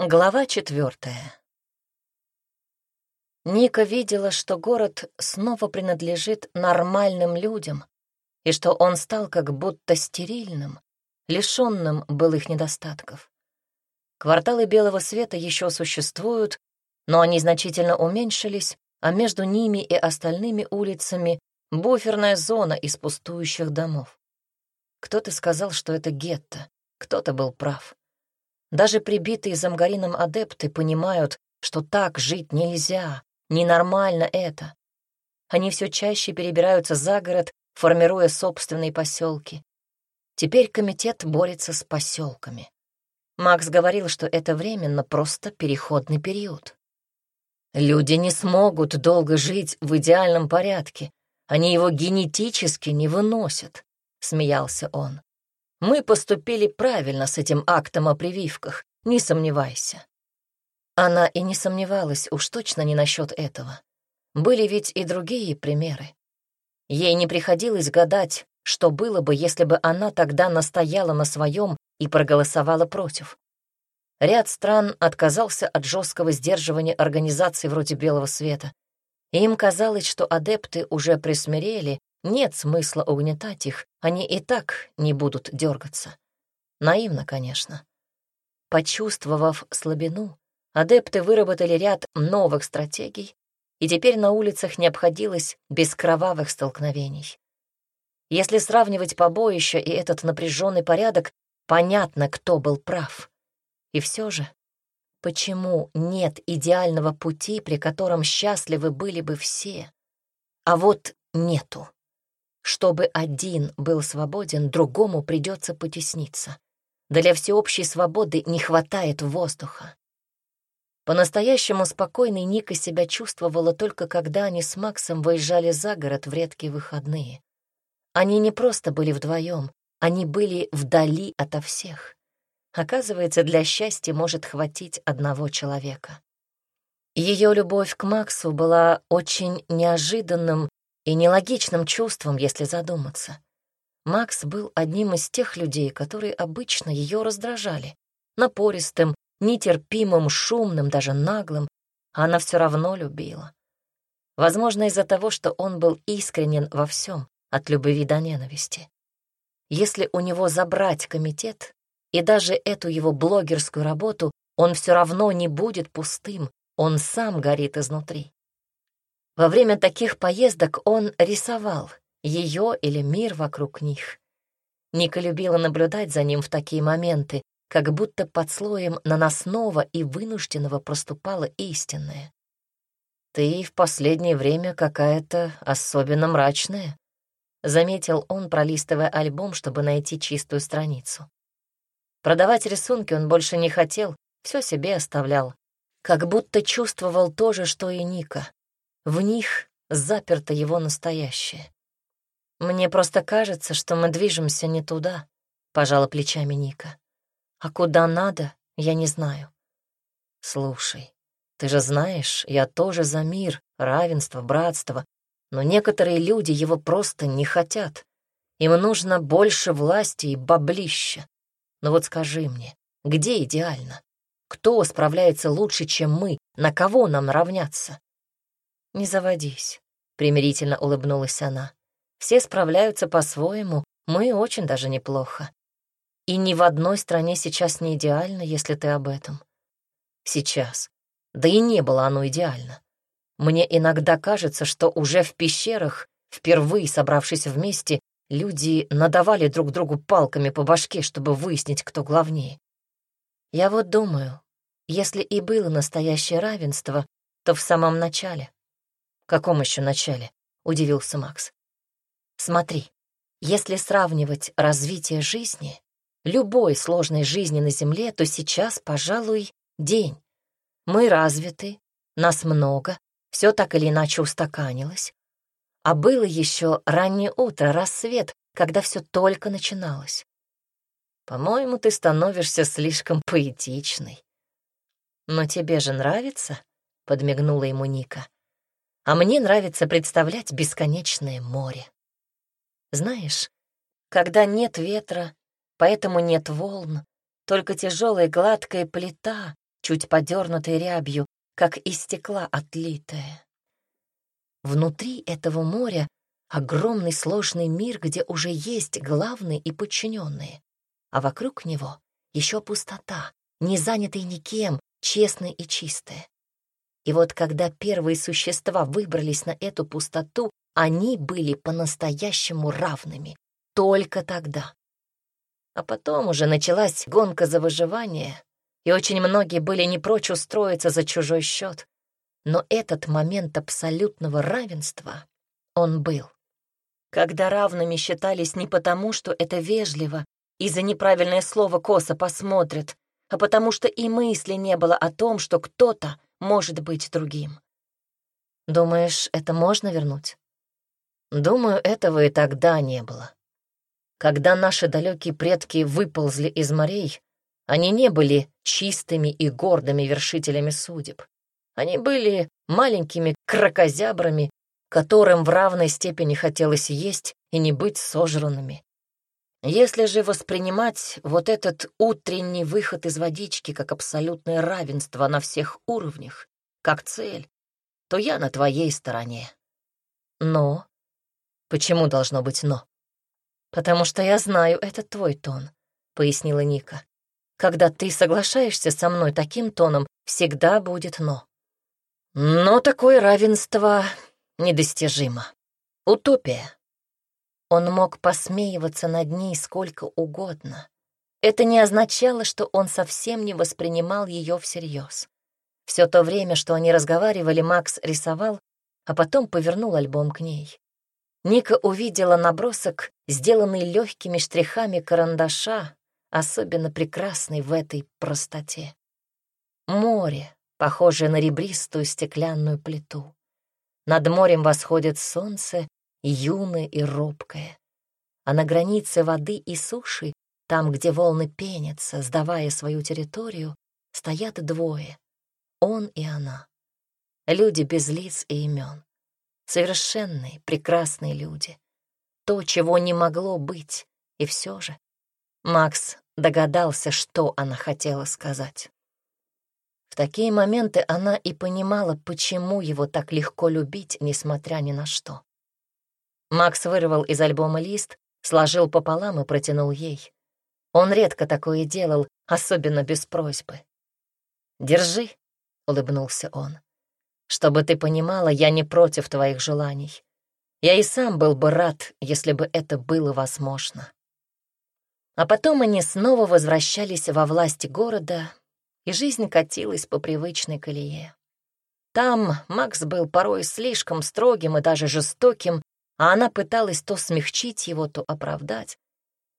Глава четвертая. Ника видела, что город снова принадлежит нормальным людям, и что он стал как будто стерильным, лишенным былых недостатков. Кварталы белого света еще существуют, но они значительно уменьшились, а между ними и остальными улицами — буферная зона из пустующих домов. Кто-то сказал, что это гетто, кто-то был прав. Даже прибитые замгарином адепты понимают, что так жить нельзя, ненормально это. Они все чаще перебираются за город, формируя собственные поселки. Теперь комитет борется с поселками. Макс говорил, что это временно просто переходный период. Люди не смогут долго жить в идеальном порядке. Они его генетически не выносят, — смеялся он. Мы поступили правильно с этим актом о прививках, не сомневайся. Она и не сомневалась уж точно не насчет этого. Были ведь и другие примеры. Ей не приходилось гадать, что было бы, если бы она тогда настояла на своем и проголосовала против. Ряд стран отказался от жесткого сдерживания организаций вроде Белого Света. Им казалось, что адепты уже присмирели нет смысла угнетать их, они и так не будут дергаться. Наивно, конечно. Почувствовав слабину, адепты выработали ряд новых стратегий, и теперь на улицах не обходилось без кровавых столкновений. Если сравнивать побоище и этот напряженный порядок, понятно, кто был прав. И все же, почему нет идеального пути, при котором счастливы были бы все? А вот нету. Чтобы один был свободен, другому придется потесниться. Для всеобщей свободы не хватает воздуха. По-настоящему спокойной Ника себя чувствовала только когда они с Максом выезжали за город в редкие выходные. Они не просто были вдвоем, они были вдали ото всех. Оказывается, для счастья может хватить одного человека. Ее любовь к Максу была очень неожиданным и нелогичным чувством, если задуматься. Макс был одним из тех людей, которые обычно ее раздражали. Напористым, нетерпимым, шумным, даже наглым. А она все равно любила. Возможно, из-за того, что он был искренен во всем, от любви до ненависти. Если у него забрать комитет и даже эту его блогерскую работу, он все равно не будет пустым, он сам горит изнутри. Во время таких поездок он рисовал ее или мир вокруг них. Ника любила наблюдать за ним в такие моменты, как будто под слоем наносного и вынужденного проступало истинное. «Ты в последнее время какая-то особенно мрачная», — заметил он, пролистывая альбом, чтобы найти чистую страницу. Продавать рисунки он больше не хотел, все себе оставлял, как будто чувствовал то же, что и Ника. В них заперто его настоящее. «Мне просто кажется, что мы движемся не туда», — пожала плечами Ника. «А куда надо, я не знаю». «Слушай, ты же знаешь, я тоже за мир, равенство, братство, но некоторые люди его просто не хотят. Им нужно больше власти и баблища. Но вот скажи мне, где идеально? Кто справляется лучше, чем мы? На кого нам равняться? «Не заводись», — примирительно улыбнулась она. «Все справляются по-своему, мы очень даже неплохо. И ни в одной стране сейчас не идеально, если ты об этом. Сейчас. Да и не было оно идеально. Мне иногда кажется, что уже в пещерах, впервые собравшись вместе, люди надавали друг другу палками по башке, чтобы выяснить, кто главнее. Я вот думаю, если и было настоящее равенство, то в самом начале. «Каком еще начале?» — удивился Макс. «Смотри, если сравнивать развитие жизни, любой сложной жизни на Земле, то сейчас, пожалуй, день. Мы развиты, нас много, все так или иначе устаканилось. А было еще раннее утро, рассвет, когда все только начиналось. По-моему, ты становишься слишком поэтичной. Но тебе же нравится? — подмигнула ему Ника а мне нравится представлять бесконечное море. Знаешь, когда нет ветра, поэтому нет волн, только тяжелая гладкая плита, чуть подернутой рябью, как из стекла отлитое. Внутри этого моря огромный сложный мир, где уже есть главные и подчиненные, а вокруг него еще пустота, не занятая никем, честная и чистая. И вот когда первые существа выбрались на эту пустоту, они были по-настоящему равными. Только тогда. А потом уже началась гонка за выживание, и очень многие были не прочь устроиться за чужой счет. Но этот момент абсолютного равенства, он был. Когда равными считались не потому, что это вежливо, и за неправильное слово косо посмотрят, а потому что и мысли не было о том, что кто-то может быть другим. Думаешь, это можно вернуть? Думаю, этого и тогда не было. Когда наши далекие предки выползли из морей, они не были чистыми и гордыми вершителями судеб. Они были маленькими крокозябрами, которым в равной степени хотелось есть и не быть сожранными. Если же воспринимать вот этот утренний выход из водички как абсолютное равенство на всех уровнях, как цель, то я на твоей стороне. Но? Почему должно быть «но»? Потому что я знаю, это твой тон, — пояснила Ника. Когда ты соглашаешься со мной таким тоном, всегда будет «но». Но такое равенство недостижимо. Утопия. Он мог посмеиваться над ней сколько угодно. Это не означало, что он совсем не воспринимал ее всерьез. Все то время, что они разговаривали, Макс рисовал, а потом повернул альбом к ней. Ника увидела набросок, сделанный легкими штрихами карандаша, особенно прекрасный в этой простоте. Море, похожее на ребристую стеклянную плиту. Над морем восходит солнце, юное и робкое. А на границе воды и суши, там, где волны пенятся, сдавая свою территорию, стоят двое — он и она. Люди без лиц и имен. Совершенные, прекрасные люди. То, чего не могло быть, и все же. Макс догадался, что она хотела сказать. В такие моменты она и понимала, почему его так легко любить, несмотря ни на что. Макс вырвал из альбома лист, сложил пополам и протянул ей. Он редко такое делал, особенно без просьбы. «Держи», — улыбнулся он. «Чтобы ты понимала, я не против твоих желаний. Я и сам был бы рад, если бы это было возможно». А потом они снова возвращались во власть города, и жизнь катилась по привычной колее. Там Макс был порой слишком строгим и даже жестоким, а она пыталась то смягчить его, то оправдать.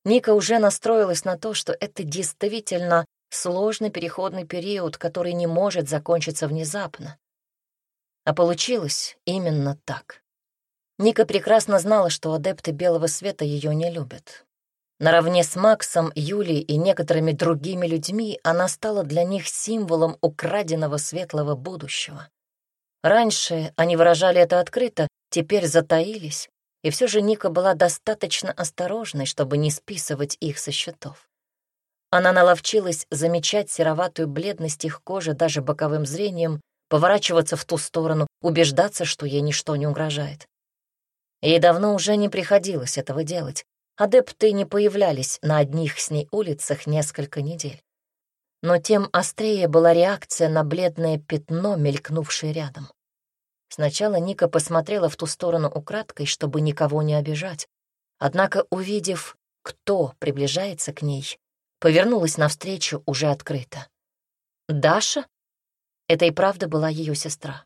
Ника уже настроилась на то, что это действительно сложный переходный период, который не может закончиться внезапно. А получилось именно так. Ника прекрасно знала, что адепты Белого Света ее не любят. Наравне с Максом, Юлей и некоторыми другими людьми она стала для них символом украденного светлого будущего. Раньше они выражали это открыто, теперь затаились, и все же Ника была достаточно осторожной, чтобы не списывать их со счетов. Она наловчилась замечать сероватую бледность их кожи даже боковым зрением, поворачиваться в ту сторону, убеждаться, что ей ничто не угрожает. Ей давно уже не приходилось этого делать. Адепты не появлялись на одних с ней улицах несколько недель. Но тем острее была реакция на бледное пятно, мелькнувшее рядом. Сначала Ника посмотрела в ту сторону украдкой, чтобы никого не обижать. Однако, увидев, кто приближается к ней, повернулась навстречу уже открыто. «Даша?» Это и правда была ее сестра.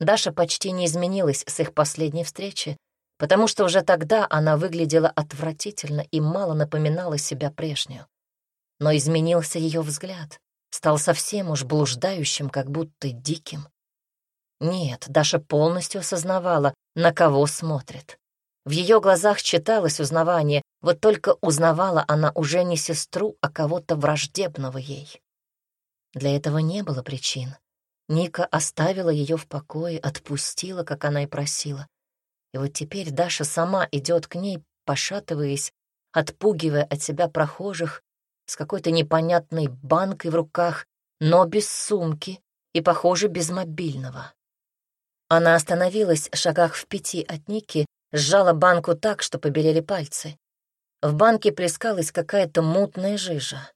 Даша почти не изменилась с их последней встречи, потому что уже тогда она выглядела отвратительно и мало напоминала себя прежнюю. Но изменился ее взгляд, стал совсем уж блуждающим, как будто диким. Нет, Даша полностью осознавала, на кого смотрит. В ее глазах читалось узнавание, вот только узнавала она уже не сестру, а кого-то враждебного ей. Для этого не было причин. Ника оставила ее в покое, отпустила, как она и просила. И вот теперь Даша сама идет к ней, пошатываясь, отпугивая от себя прохожих, с какой-то непонятной банкой в руках но без сумки и, похоже, без мобильного. Она остановилась в шагах в пяти от Ники, сжала банку так, что побелели пальцы. В банке плескалась какая-то мутная жижа.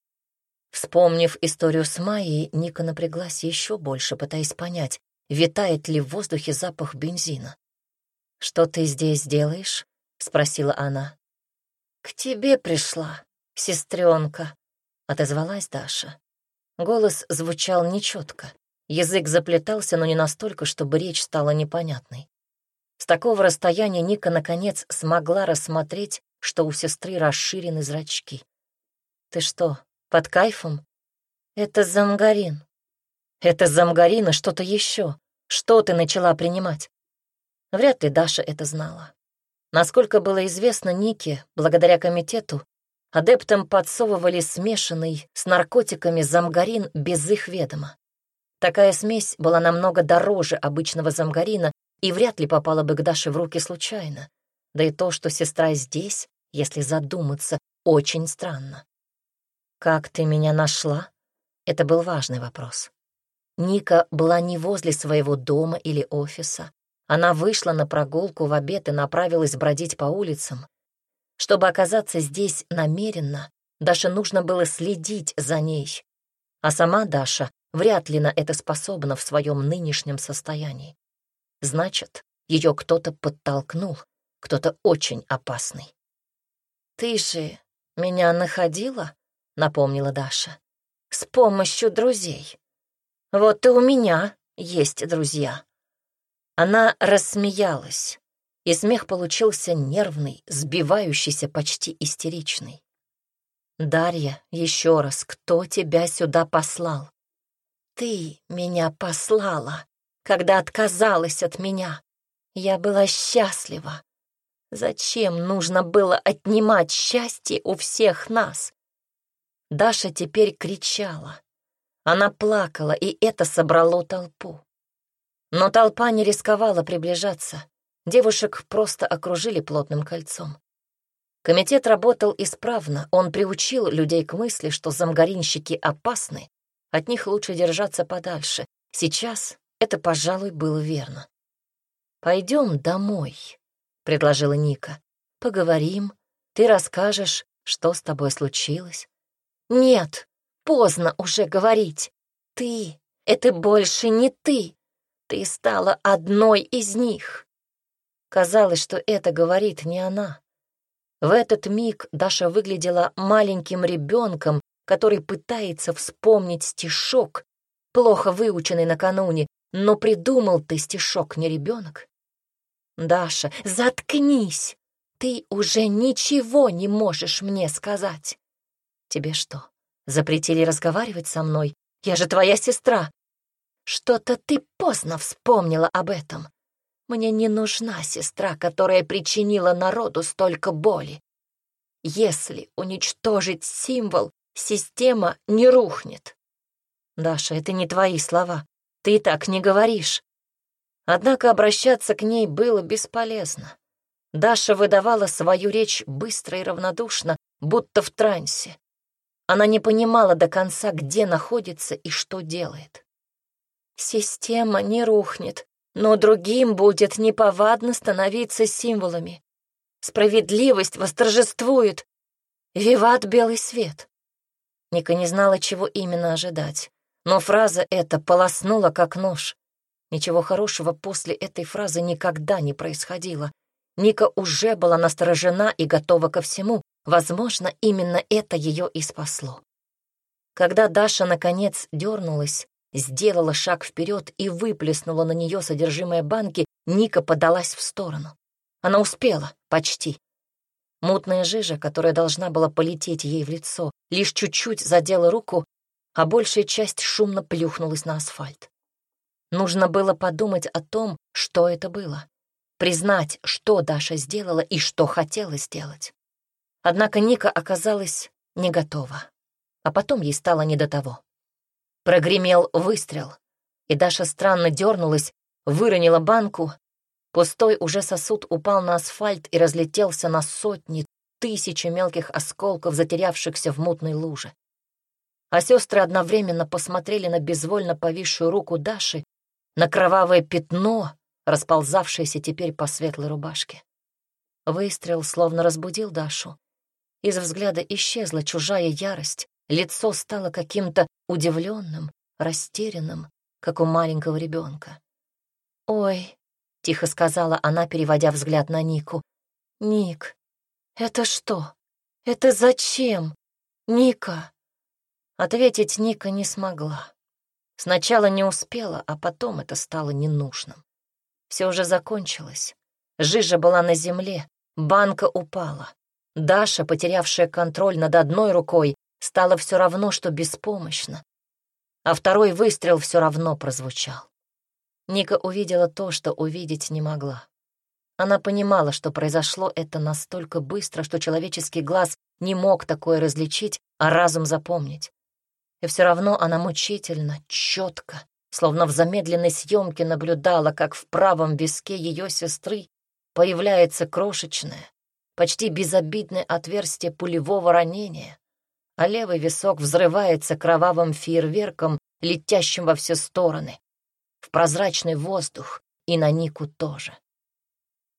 Вспомнив историю с Майей, Ника напряглась еще больше, пытаясь понять, витает ли в воздухе запах бензина. «Что ты здесь делаешь?» — спросила она. «К тебе пришла, сестренка», — отозвалась Даша. Голос звучал нечетко. Язык заплетался, но не настолько, чтобы речь стала непонятной. С такого расстояния Ника, наконец, смогла рассмотреть, что у сестры расширены зрачки. «Ты что, под кайфом?» «Это замгарин». «Это замгарин и что-то еще. Что ты начала принимать?» Вряд ли Даша это знала. Насколько было известно Нике, благодаря комитету, адептам подсовывали смешанный с наркотиками замгарин без их ведома. Такая смесь была намного дороже обычного замгарина и вряд ли попала бы к Даше в руки случайно. Да и то, что сестра здесь, если задуматься, очень странно. «Как ты меня нашла?» Это был важный вопрос. Ника была не возле своего дома или офиса. Она вышла на прогулку в обед и направилась бродить по улицам. Чтобы оказаться здесь намеренно, Даше нужно было следить за ней. А сама Даша вряд ли на это способна в своем нынешнем состоянии. Значит, ее кто-то подтолкнул, кто-то очень опасный. «Ты же меня находила?» — напомнила Даша. «С помощью друзей. Вот и у меня есть друзья». Она рассмеялась, и смех получился нервный, сбивающийся, почти истеричный. «Дарья, еще раз, кто тебя сюда послал?» «Ты меня послала, когда отказалась от меня. Я была счастлива. Зачем нужно было отнимать счастье у всех нас?» Даша теперь кричала. Она плакала, и это собрало толпу. Но толпа не рисковала приближаться. Девушек просто окружили плотным кольцом. Комитет работал исправно, он приучил людей к мысли, что замгаринщики опасны, от них лучше держаться подальше. Сейчас это, пожалуй, было верно. «Пойдем домой», — предложила Ника. «Поговорим, ты расскажешь, что с тобой случилось». «Нет, поздно уже говорить. Ты — это больше не ты. Ты стала одной из них. Казалось, что это говорит не она. В этот миг Даша выглядела маленьким ребенком, который пытается вспомнить стишок, плохо выученный накануне, но придумал ты стишок не ребенок. Даша, заткнись! Ты уже ничего не можешь мне сказать. Тебе что, запретили разговаривать со мной? Я же твоя сестра. Что-то ты поздно вспомнила об этом. Мне не нужна сестра, которая причинила народу столько боли. Если уничтожить символ, система не рухнет. Даша, это не твои слова. Ты так не говоришь. Однако обращаться к ней было бесполезно. Даша выдавала свою речь быстро и равнодушно, будто в трансе. Она не понимала до конца, где находится и что делает. Система не рухнет, но другим будет неповадно становиться символами. Справедливость восторжествует. Виват белый свет. Ника не знала, чего именно ожидать, но фраза эта полоснула как нож. Ничего хорошего после этой фразы никогда не происходило. Ника уже была насторожена и готова ко всему. Возможно, именно это ее и спасло. Когда Даша, наконец, дернулась, сделала шаг вперед и выплеснула на нее содержимое банки, Ника подалась в сторону. Она успела, почти. Мутная жижа, которая должна была полететь ей в лицо, лишь чуть-чуть задела руку, а большая часть шумно плюхнулась на асфальт. Нужно было подумать о том, что это было. Признать, что Даша сделала и что хотела сделать. Однако Ника оказалась не готова. А потом ей стало не до того. Прогремел выстрел, и Даша странно дернулась, выронила банку. Пустой уже сосуд упал на асфальт и разлетелся на сотни, тысячи мелких осколков, затерявшихся в мутной луже. а сестры одновременно посмотрели на безвольно повисшую руку Даши, на кровавое пятно, расползавшееся теперь по светлой рубашке. Выстрел словно разбудил Дашу. Из взгляда исчезла чужая ярость, лицо стало каким-то удивленным, растерянным, как у маленького ребенка. «Ой», — тихо сказала она, переводя взгляд на Нику, — «Ник, это что? Это зачем? Ника?» Ответить Ника не смогла. Сначала не успела, а потом это стало ненужным. Все уже закончилось. Жижа была на земле, банка упала. Даша, потерявшая контроль над одной рукой, стала все равно, что беспомощна. А второй выстрел все равно прозвучал. Ника увидела то, что увидеть не могла. Она понимала, что произошло это настолько быстро, что человеческий глаз не мог такое различить, а разум запомнить. И все равно она мучительно, четко, словно в замедленной съемке наблюдала, как в правом виске ее сестры появляется крошечное, почти безобидное отверстие пулевого ранения, а левый висок взрывается кровавым фейерверком, летящим во все стороны, в прозрачный воздух и на Нику тоже.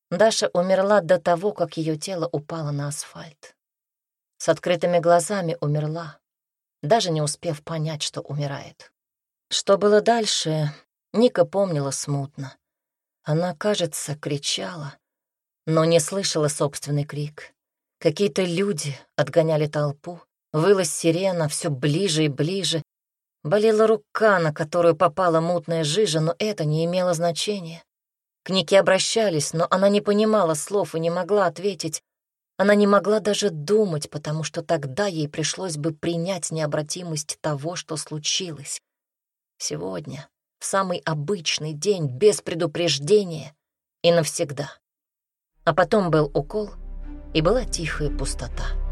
Даша умерла до того, как ее тело упало на асфальт. С открытыми глазами умерла, даже не успев понять, что умирает. Что было дальше, Ника помнила смутно. Она, кажется, кричала, но не слышала собственный крик. Какие-то люди отгоняли толпу, выла сирена все ближе и ближе. Болела рука, на которую попала мутная жижа, но это не имело значения. К Нике обращались, но она не понимала слов и не могла ответить, она не могла даже думать, потому что тогда ей пришлось бы принять необратимость того, что случилось. Сегодня, в самый обычный день, без предупреждения и навсегда. А потом был укол, и была тихая пустота.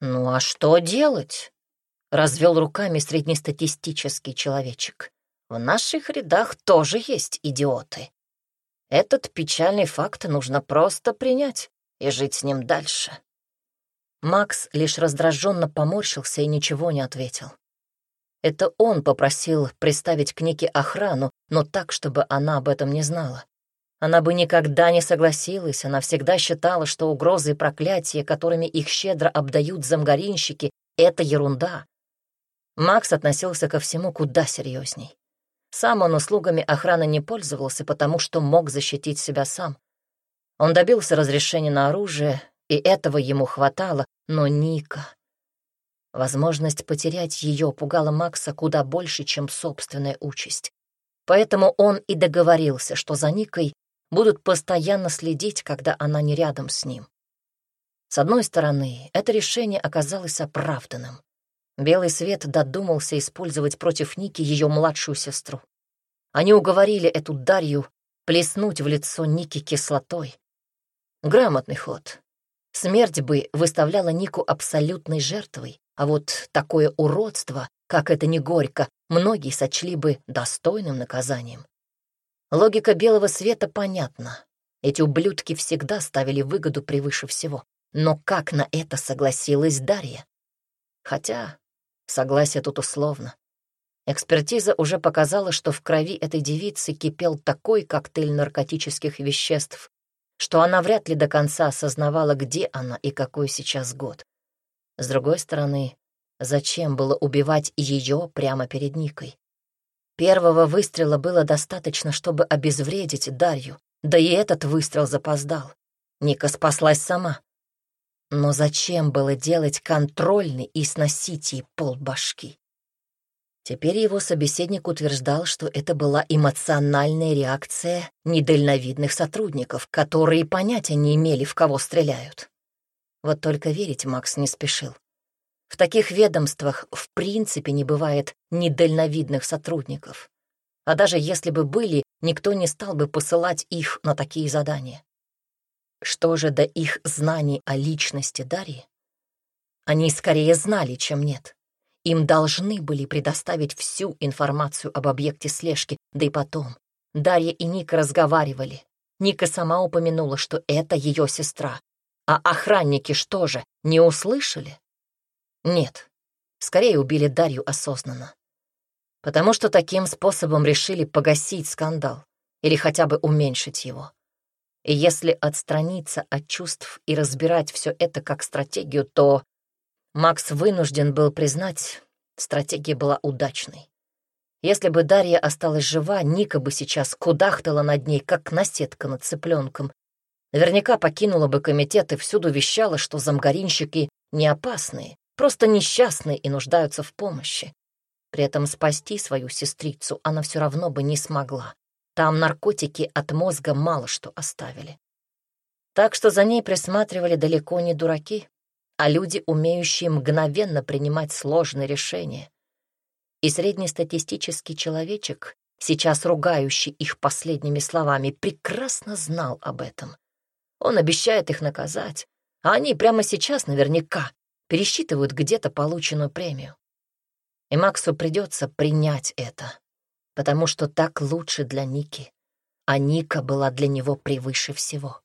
«Ну а что делать?» — развел руками среднестатистический человечек. «В наших рядах тоже есть идиоты. Этот печальный факт нужно просто принять и жить с ним дальше». Макс лишь раздраженно поморщился и ничего не ответил. Это он попросил приставить к Нике охрану, но так, чтобы она об этом не знала. Она бы никогда не согласилась, она всегда считала, что угрозы и проклятия, которыми их щедро обдают замгаринщики, — это ерунда. Макс относился ко всему куда серьезней. Сам он услугами охраны не пользовался, потому что мог защитить себя сам. Он добился разрешения на оружие, и этого ему хватало, но Ника... Возможность потерять ее пугала Макса куда больше, чем собственная участь. Поэтому он и договорился, что за Никой будут постоянно следить, когда она не рядом с ним. С одной стороны, это решение оказалось оправданным. Белый свет додумался использовать против Ники ее младшую сестру. Они уговорили эту Дарью плеснуть в лицо Ники кислотой. Грамотный ход. Смерть бы выставляла Нику абсолютной жертвой, а вот такое уродство, как это не горько, многие сочли бы достойным наказанием. Логика белого света понятна. Эти ублюдки всегда ставили выгоду превыше всего. Но как на это согласилась Дарья? Хотя согласие тут условно. Экспертиза уже показала, что в крови этой девицы кипел такой коктейль наркотических веществ, что она вряд ли до конца осознавала, где она и какой сейчас год. С другой стороны, зачем было убивать ее прямо перед Никой? Первого выстрела было достаточно, чтобы обезвредить Дарью, да и этот выстрел запоздал. Ника спаслась сама. Но зачем было делать контрольный и сносить ей полбашки? Теперь его собеседник утверждал, что это была эмоциональная реакция недальновидных сотрудников, которые понятия не имели, в кого стреляют. Вот только верить Макс не спешил. В таких ведомствах в принципе не бывает недальновидных сотрудников. А даже если бы были, никто не стал бы посылать их на такие задания. Что же до их знаний о личности Дарьи? Они скорее знали, чем нет. Им должны были предоставить всю информацию об объекте слежки, да и потом. Дарья и Ника разговаривали. Ника сама упомянула, что это ее сестра. А охранники что же, не услышали? Нет, скорее убили Дарью осознанно. Потому что таким способом решили погасить скандал или хотя бы уменьшить его. И если отстраниться от чувств и разбирать все это как стратегию, то Макс вынужден был признать, стратегия была удачной. Если бы Дарья осталась жива, Ника бы сейчас кудахтала над ней, как наседка над цыпленком. Наверняка покинула бы комитет и всюду вещала, что замгаринщики не опасные, просто несчастные и нуждаются в помощи. При этом спасти свою сестрицу она все равно бы не смогла. Там наркотики от мозга мало что оставили. Так что за ней присматривали далеко не дураки, а люди, умеющие мгновенно принимать сложные решения. И среднестатистический человечек, сейчас ругающий их последними словами, прекрасно знал об этом. Он обещает их наказать, а они прямо сейчас наверняка пересчитывают где-то полученную премию. И Максу придется принять это потому что так лучше для Ники, а Ника была для него превыше всего.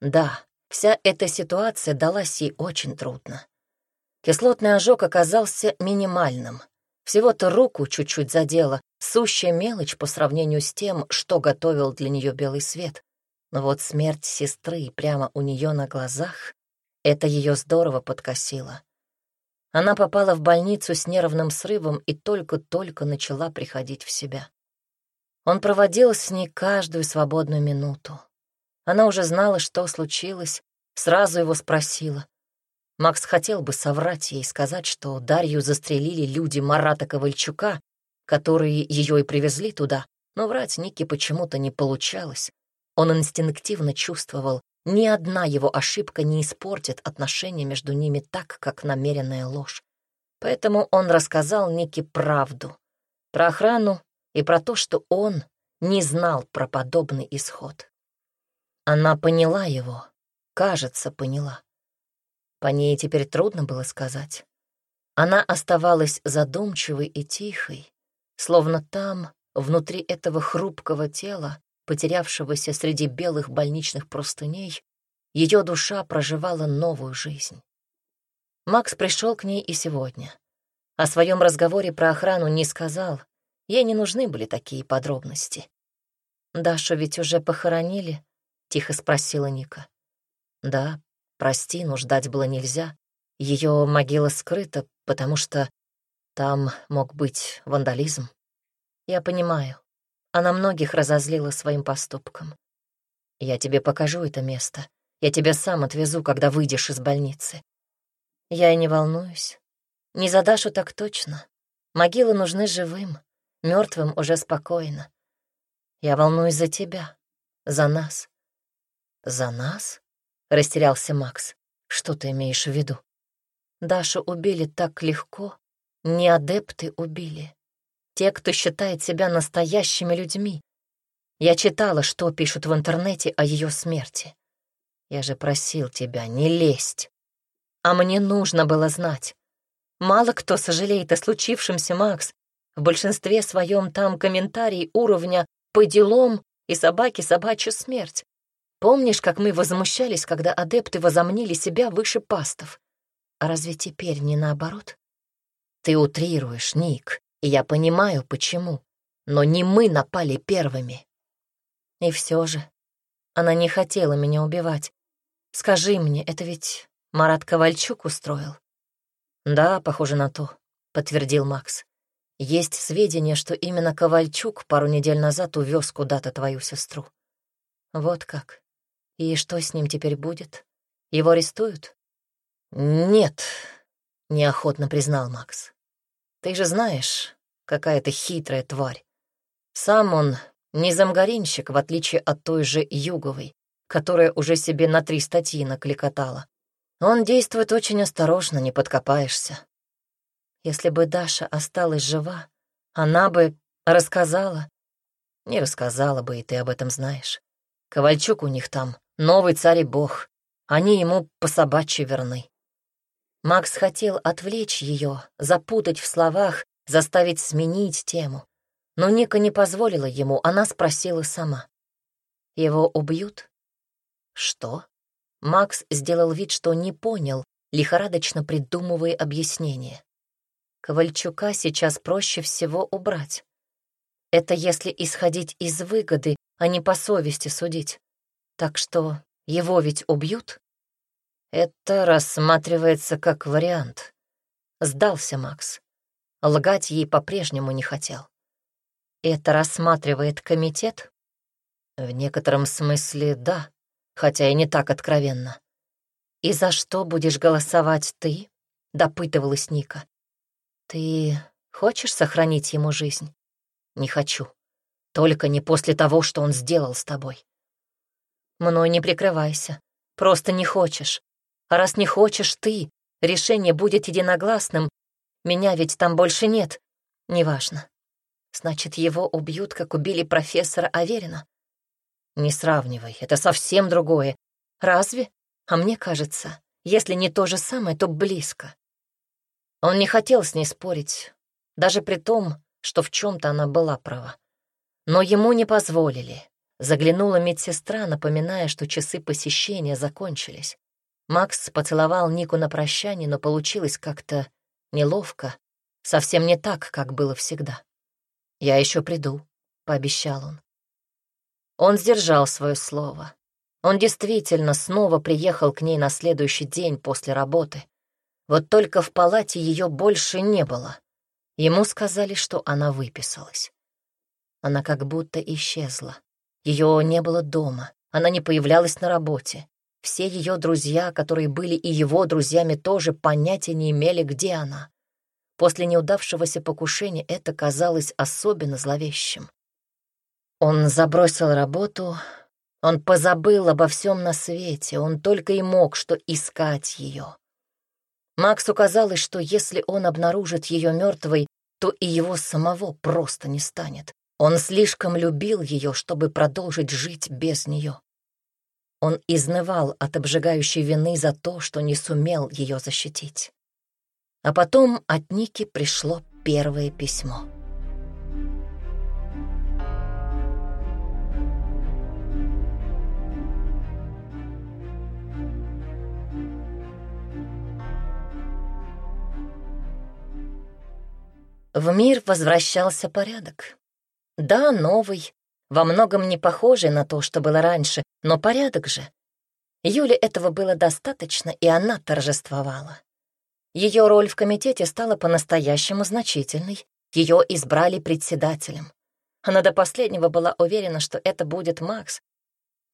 Да, вся эта ситуация далась ей очень трудно. Кислотный ожог оказался минимальным. Всего-то руку чуть-чуть задела, сущая мелочь по сравнению с тем, что готовил для нее белый свет. Но вот смерть сестры прямо у нее на глазах — это ее здорово подкосило. Она попала в больницу с нервным срывом и только-только начала приходить в себя. Он проводил с ней каждую свободную минуту. Она уже знала, что случилось, сразу его спросила. Макс хотел бы соврать ей, сказать, что Дарью застрелили люди Марата Ковальчука, которые ее и привезли туда, но врать Нике почему-то не получалось. Он инстинктивно чувствовал, ни одна его ошибка не испортит отношения между ними так, как намеренная ложь. Поэтому он рассказал Нике правду. Про охрану и про то, что он не знал про подобный исход. Она поняла его, кажется, поняла. По ней теперь трудно было сказать. Она оставалась задумчивой и тихой, словно там, внутри этого хрупкого тела, потерявшегося среди белых больничных простыней, ее душа проживала новую жизнь. Макс пришел к ней и сегодня. О своем разговоре про охрану не сказал, ей не нужны были такие подробности. «Дашу ведь уже похоронили?» — тихо спросила Ника. «Да, прости, но ждать было нельзя. Ее могила скрыта, потому что там мог быть вандализм. Я понимаю. Она многих разозлила своим поступком. Я тебе покажу это место. Я тебя сам отвезу, когда выйдешь из больницы. Я и не волнуюсь. Не за Дашу так точно. Могилы нужны живым, мертвым уже спокойно. Я волнуюсь за тебя, за нас. За нас? Растерялся Макс. Что ты имеешь в виду? Дашу убили так легко. Не адепты убили те, кто считает себя настоящими людьми. Я читала, что пишут в интернете о ее смерти. Я же просил тебя не лезть. А мне нужно было знать. Мало кто сожалеет о случившемся, Макс. В большинстве своем там комментарии уровня «по делам» и «собаки собачья смерть». Помнишь, как мы возмущались, когда адепты возомнили себя выше пастов? А разве теперь не наоборот? Ты утрируешь, Ник. И я понимаю, почему. Но не мы напали первыми. И все же она не хотела меня убивать. Скажи мне, это ведь Марат Ковальчук устроил? Да, похоже на то, подтвердил Макс. Есть сведения, что именно Ковальчук пару недель назад увез куда-то твою сестру. Вот как. И что с ним теперь будет? Его арестуют? Нет, неохотно признал Макс. Ты же знаешь, какая то хитрая тварь. Сам он не замгаринщик, в отличие от той же Юговой, которая уже себе на три статьи накликотала. Он действует очень осторожно, не подкопаешься. Если бы Даша осталась жива, она бы рассказала. Не рассказала бы, и ты об этом знаешь. Ковальчук у них там, новый царь и бог. Они ему по собачьи верны. Макс хотел отвлечь ее, запутать в словах, заставить сменить тему. Но Ника не позволила ему, она спросила сама. «Его убьют?» «Что?» Макс сделал вид, что не понял, лихорадочно придумывая объяснение. Ковальчука сейчас проще всего убрать. Это если исходить из выгоды, а не по совести судить. Так что его ведь убьют? Это рассматривается как вариант. Сдался Макс. Лгать ей по-прежнему не хотел. Это рассматривает комитет? В некотором смысле да, хотя и не так откровенно. «И за что будешь голосовать ты?» — допытывалась Ника. «Ты хочешь сохранить ему жизнь?» «Не хочу. Только не после того, что он сделал с тобой». «Мной не прикрывайся. Просто не хочешь. А раз не хочешь ты, решение будет единогласным. Меня ведь там больше нет. Неважно. Значит, его убьют, как убили профессора Аверина. Не сравнивай, это совсем другое. Разве? А мне кажется, если не то же самое, то близко. Он не хотел с ней спорить, даже при том, что в чем-то она была права. Но ему не позволили. Заглянула медсестра, напоминая, что часы посещения закончились. Макс поцеловал Нику на прощание, но получилось как-то неловко, совсем не так, как было всегда. «Я еще приду», — пообещал он. Он сдержал свое слово. Он действительно снова приехал к ней на следующий день после работы. Вот только в палате ее больше не было. Ему сказали, что она выписалась. Она как будто исчезла. Ее не было дома, она не появлялась на работе. Все ее друзья, которые были и его друзьями, тоже понятия не имели, где она. После неудавшегося покушения это казалось особенно зловещим. Он забросил работу, он позабыл обо всем на свете, он только и мог что искать ее. Максу казалось, что если он обнаружит ее мертвой, то и его самого просто не станет. Он слишком любил ее, чтобы продолжить жить без нее. Он изнывал от обжигающей вины за то, что не сумел ее защитить. А потом от Ники пришло первое письмо. В мир возвращался порядок. Да, новый, во многом не похожий на то, что было раньше, но порядок же. Юле этого было достаточно, и она торжествовала. Ее роль в комитете стала по-настоящему значительной. Ее избрали председателем. Она до последнего была уверена, что это будет Макс,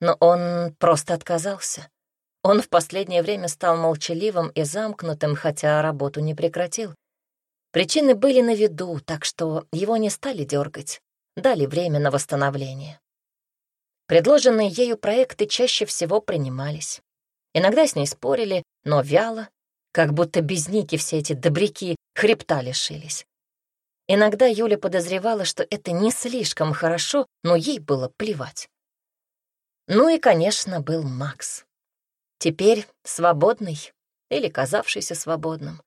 но он просто отказался. Он в последнее время стал молчаливым и замкнутым, хотя работу не прекратил. Причины были на виду, так что его не стали дергать, дали время на восстановление. Предложенные ею проекты чаще всего принимались. Иногда с ней спорили, но вяло, как будто без Ники все эти добряки хребта лишились. Иногда Юля подозревала, что это не слишком хорошо, но ей было плевать. Ну и, конечно, был Макс. Теперь свободный или казавшийся свободным.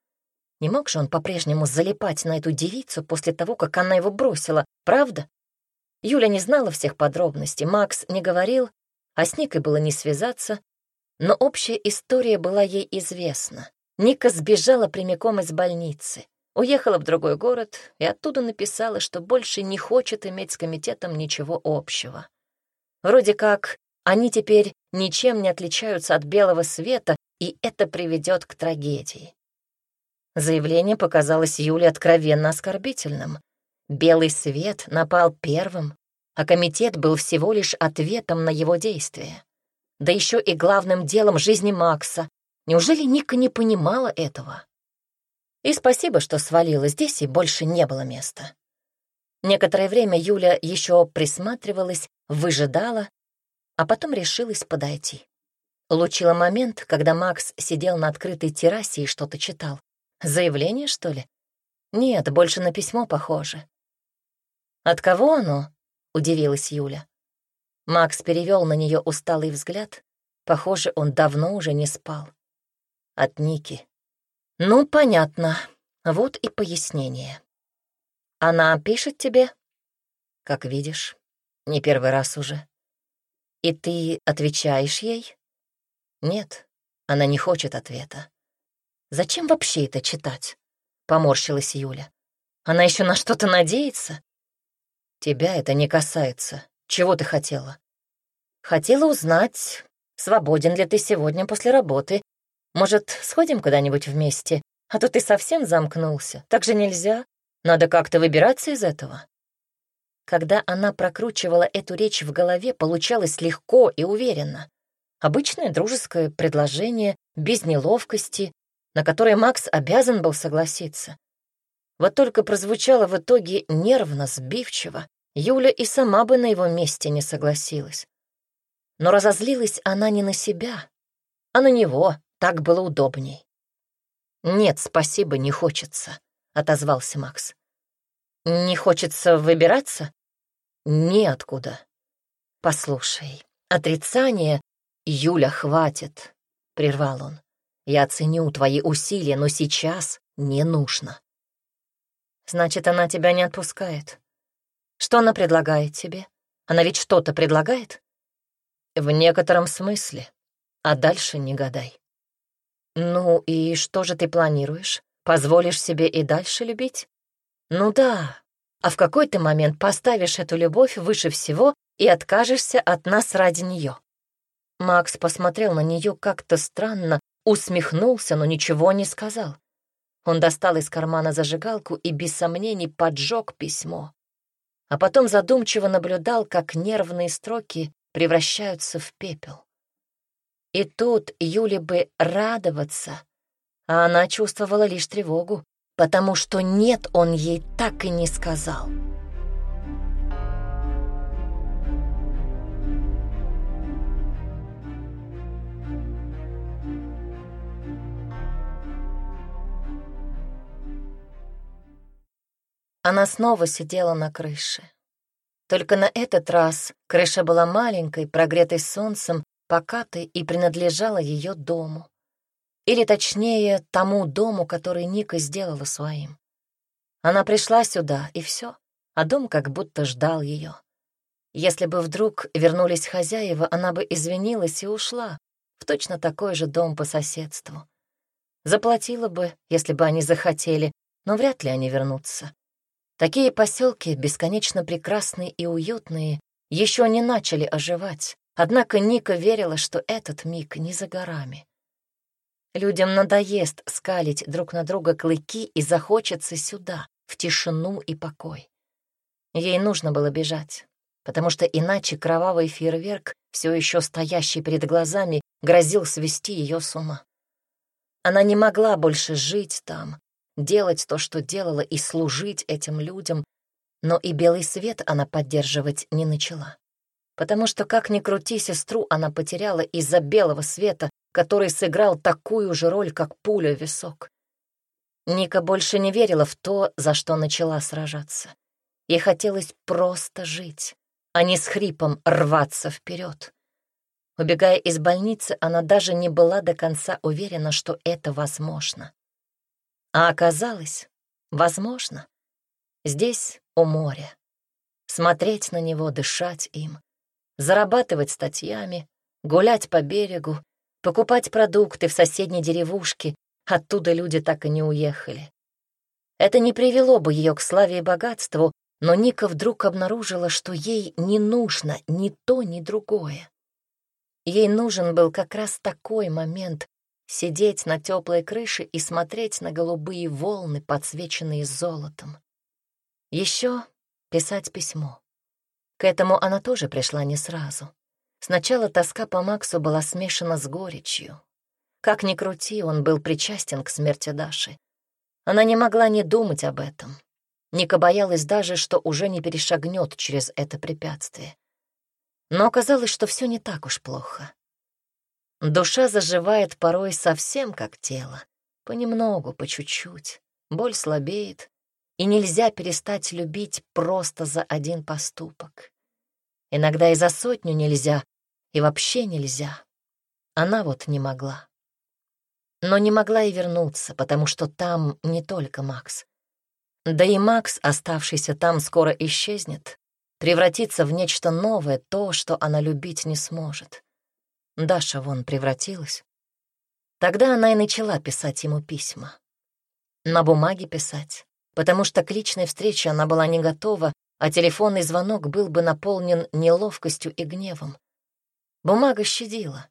Не мог же он по-прежнему залипать на эту девицу после того, как она его бросила, правда? Юля не знала всех подробностей, Макс не говорил, а с Никой было не связаться, но общая история была ей известна. Ника сбежала прямиком из больницы, уехала в другой город и оттуда написала, что больше не хочет иметь с комитетом ничего общего. Вроде как они теперь ничем не отличаются от белого света, и это приведет к трагедии. Заявление показалось Юле откровенно оскорбительным. Белый свет напал первым, а комитет был всего лишь ответом на его действия. Да еще и главным делом жизни Макса. Неужели Ника не понимала этого? И спасибо, что свалила здесь, и больше не было места. Некоторое время Юля еще присматривалась, выжидала, а потом решилась подойти. Улучила момент, когда Макс сидел на открытой террасе и что-то читал. Заявление, что ли? Нет, больше на письмо похоже. От кого оно? Удивилась Юля. Макс перевел на нее усталый взгляд. Похоже, он давно уже не спал. От Ники. Ну, понятно. Вот и пояснение. Она пишет тебе? Как видишь, не первый раз уже. И ты отвечаешь ей? Нет, она не хочет ответа. Зачем вообще это читать? Поморщилась Юля. Она еще на что-то надеется? Тебя это не касается. Чего ты хотела? Хотела узнать, свободен ли ты сегодня после работы. Может, сходим куда-нибудь вместе? А то ты совсем замкнулся. Так же нельзя. Надо как-то выбираться из этого. Когда она прокручивала эту речь в голове, получалось легко и уверенно. Обычное дружеское предложение, без неловкости, на которое Макс обязан был согласиться. Вот только прозвучало в итоге нервно, сбивчиво. Юля и сама бы на его месте не согласилась. Но разозлилась она не на себя, а на него, так было удобней. «Нет, спасибо, не хочется», — отозвался Макс. «Не хочется выбираться?» «Неоткуда». «Послушай, отрицание...» «Юля, хватит», — прервал он. «Я ценю твои усилия, но сейчас не нужно». «Значит, она тебя не отпускает. Что она предлагает тебе? Она ведь что-то предлагает?» «В некотором смысле. А дальше не гадай». «Ну и что же ты планируешь? Позволишь себе и дальше любить?» «Ну да. А в какой ты момент поставишь эту любовь выше всего и откажешься от нас ради нее?» Макс посмотрел на нее как-то странно, усмехнулся, но ничего не сказал. Он достал из кармана зажигалку и без сомнений поджег письмо. А потом задумчиво наблюдал, как нервные строки превращаются в пепел. И тут Юле бы радоваться, а она чувствовала лишь тревогу, потому что нет, он ей так и не сказал. Она снова сидела на крыше. Только на этот раз крыша была маленькой, прогретой солнцем покатой и принадлежала ее дому. Или точнее, тому дому, который Ника сделала своим. Она пришла сюда, и все, а дом как будто ждал ее. Если бы вдруг вернулись хозяева, она бы извинилась и ушла в точно такой же дом по соседству. Заплатила бы, если бы они захотели, но вряд ли они вернутся. Такие поселки, бесконечно прекрасные и уютные, еще не начали оживать, Однако Ника верила, что этот миг не за горами. Людям надоест скалить друг на друга клыки и захочется сюда, в тишину и покой. Ей нужно было бежать, потому что иначе кровавый фейерверк, все еще стоящий перед глазами, грозил свести ее с ума. Она не могла больше жить там, делать то, что делала, и служить этим людям, но и белый свет она поддерживать не начала потому что, как ни крути сестру, она потеряла из-за белого света, который сыграл такую же роль, как пуля в висок. Ника больше не верила в то, за что начала сражаться. Ей хотелось просто жить, а не с хрипом рваться вперед. Убегая из больницы, она даже не была до конца уверена, что это возможно. А оказалось, возможно. Здесь, у моря. Смотреть на него, дышать им, зарабатывать статьями, гулять по берегу, покупать продукты в соседней деревушке, оттуда люди так и не уехали. Это не привело бы ее к славе и богатству, но Ника вдруг обнаружила, что ей не нужно ни то, ни другое. Ей нужен был как раз такой момент сидеть на теплой крыше и смотреть на голубые волны, подсвеченные золотом. Еще писать письмо. К этому она тоже пришла не сразу. Сначала тоска по Максу была смешана с горечью. Как ни крути, он был причастен к смерти Даши. Она не могла не думать об этом. Ника боялась даже, что уже не перешагнет через это препятствие. Но оказалось, что все не так уж плохо. Душа заживает порой совсем как тело. Понемногу, по чуть-чуть. Боль слабеет, и нельзя перестать любить просто за один поступок. Иногда и за сотню нельзя, и вообще нельзя. Она вот не могла. но не могла и вернуться, потому что там не только Макс. Да и Макс, оставшийся там, скоро исчезнет, превратится в нечто новое, то, что она любить не сможет. Даша вон превратилась. Тогда она и начала писать ему письма. На бумаге писать, потому что к личной встрече она была не готова, а телефонный звонок был бы наполнен неловкостью и гневом. Бумага щадила.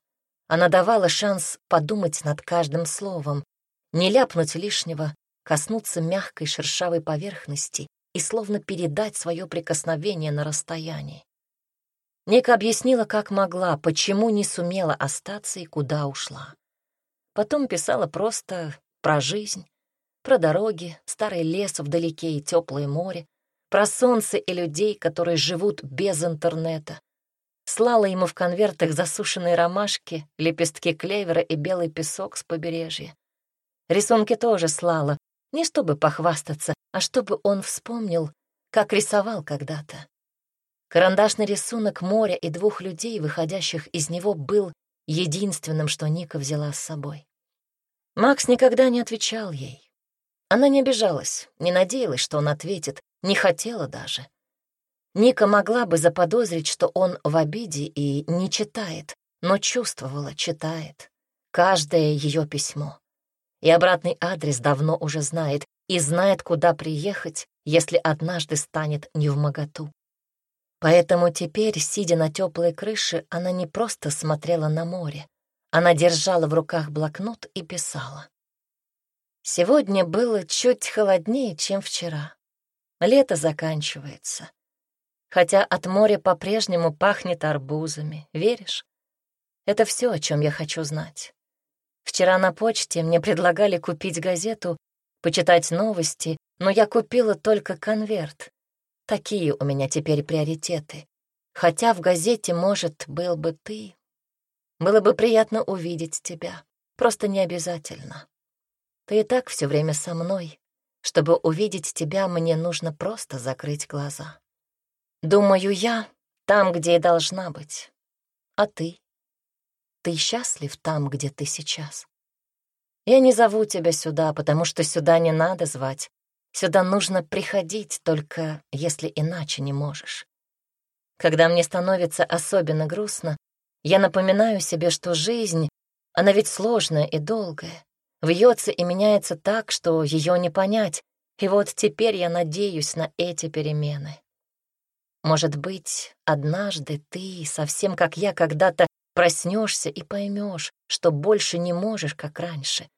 Она давала шанс подумать над каждым словом, не ляпнуть лишнего, коснуться мягкой шершавой поверхности и словно передать свое прикосновение на расстоянии. Ника объяснила, как могла, почему не сумела остаться и куда ушла. Потом писала просто про жизнь, про дороги, старый лес вдалеке и теплое море, про солнце и людей, которые живут без интернета, слала ему в конвертах засушенные ромашки, лепестки клевера и белый песок с побережья. Рисунки тоже слала, не чтобы похвастаться, а чтобы он вспомнил, как рисовал когда-то. Карандашный рисунок моря и двух людей, выходящих из него, был единственным, что Ника взяла с собой. Макс никогда не отвечал ей. Она не обижалась, не надеялась, что он ответит, не хотела даже. Ника могла бы заподозрить, что он в обиде и не читает, но чувствовала, читает. Каждое ее письмо. И обратный адрес давно уже знает, и знает, куда приехать, если однажды станет невмоготу. Поэтому теперь, сидя на теплой крыше, она не просто смотрела на море. Она держала в руках блокнот и писала. Сегодня было чуть холоднее, чем вчера. Лето заканчивается хотя от моря по-прежнему пахнет арбузами. Веришь? Это все, о чем я хочу знать. Вчера на почте мне предлагали купить газету, почитать новости, но я купила только конверт. Такие у меня теперь приоритеты. Хотя в газете, может, был бы ты. Было бы приятно увидеть тебя. Просто не обязательно. Ты и так все время со мной. Чтобы увидеть тебя, мне нужно просто закрыть глаза. Думаю, я там, где и должна быть. А ты? Ты счастлив там, где ты сейчас? Я не зову тебя сюда, потому что сюда не надо звать. Сюда нужно приходить, только если иначе не можешь. Когда мне становится особенно грустно, я напоминаю себе, что жизнь, она ведь сложная и долгая, вьется и меняется так, что ее не понять, и вот теперь я надеюсь на эти перемены. Может быть, однажды ты, совсем как я когда-то, проснешься и поймешь, что больше не можешь, как раньше.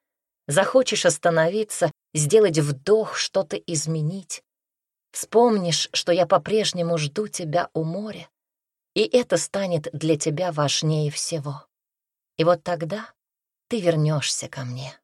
Захочешь остановиться, сделать вдох, что-то изменить. Вспомнишь, что я по-прежнему жду тебя у моря, и это станет для тебя важнее всего. И вот тогда ты вернешься ко мне.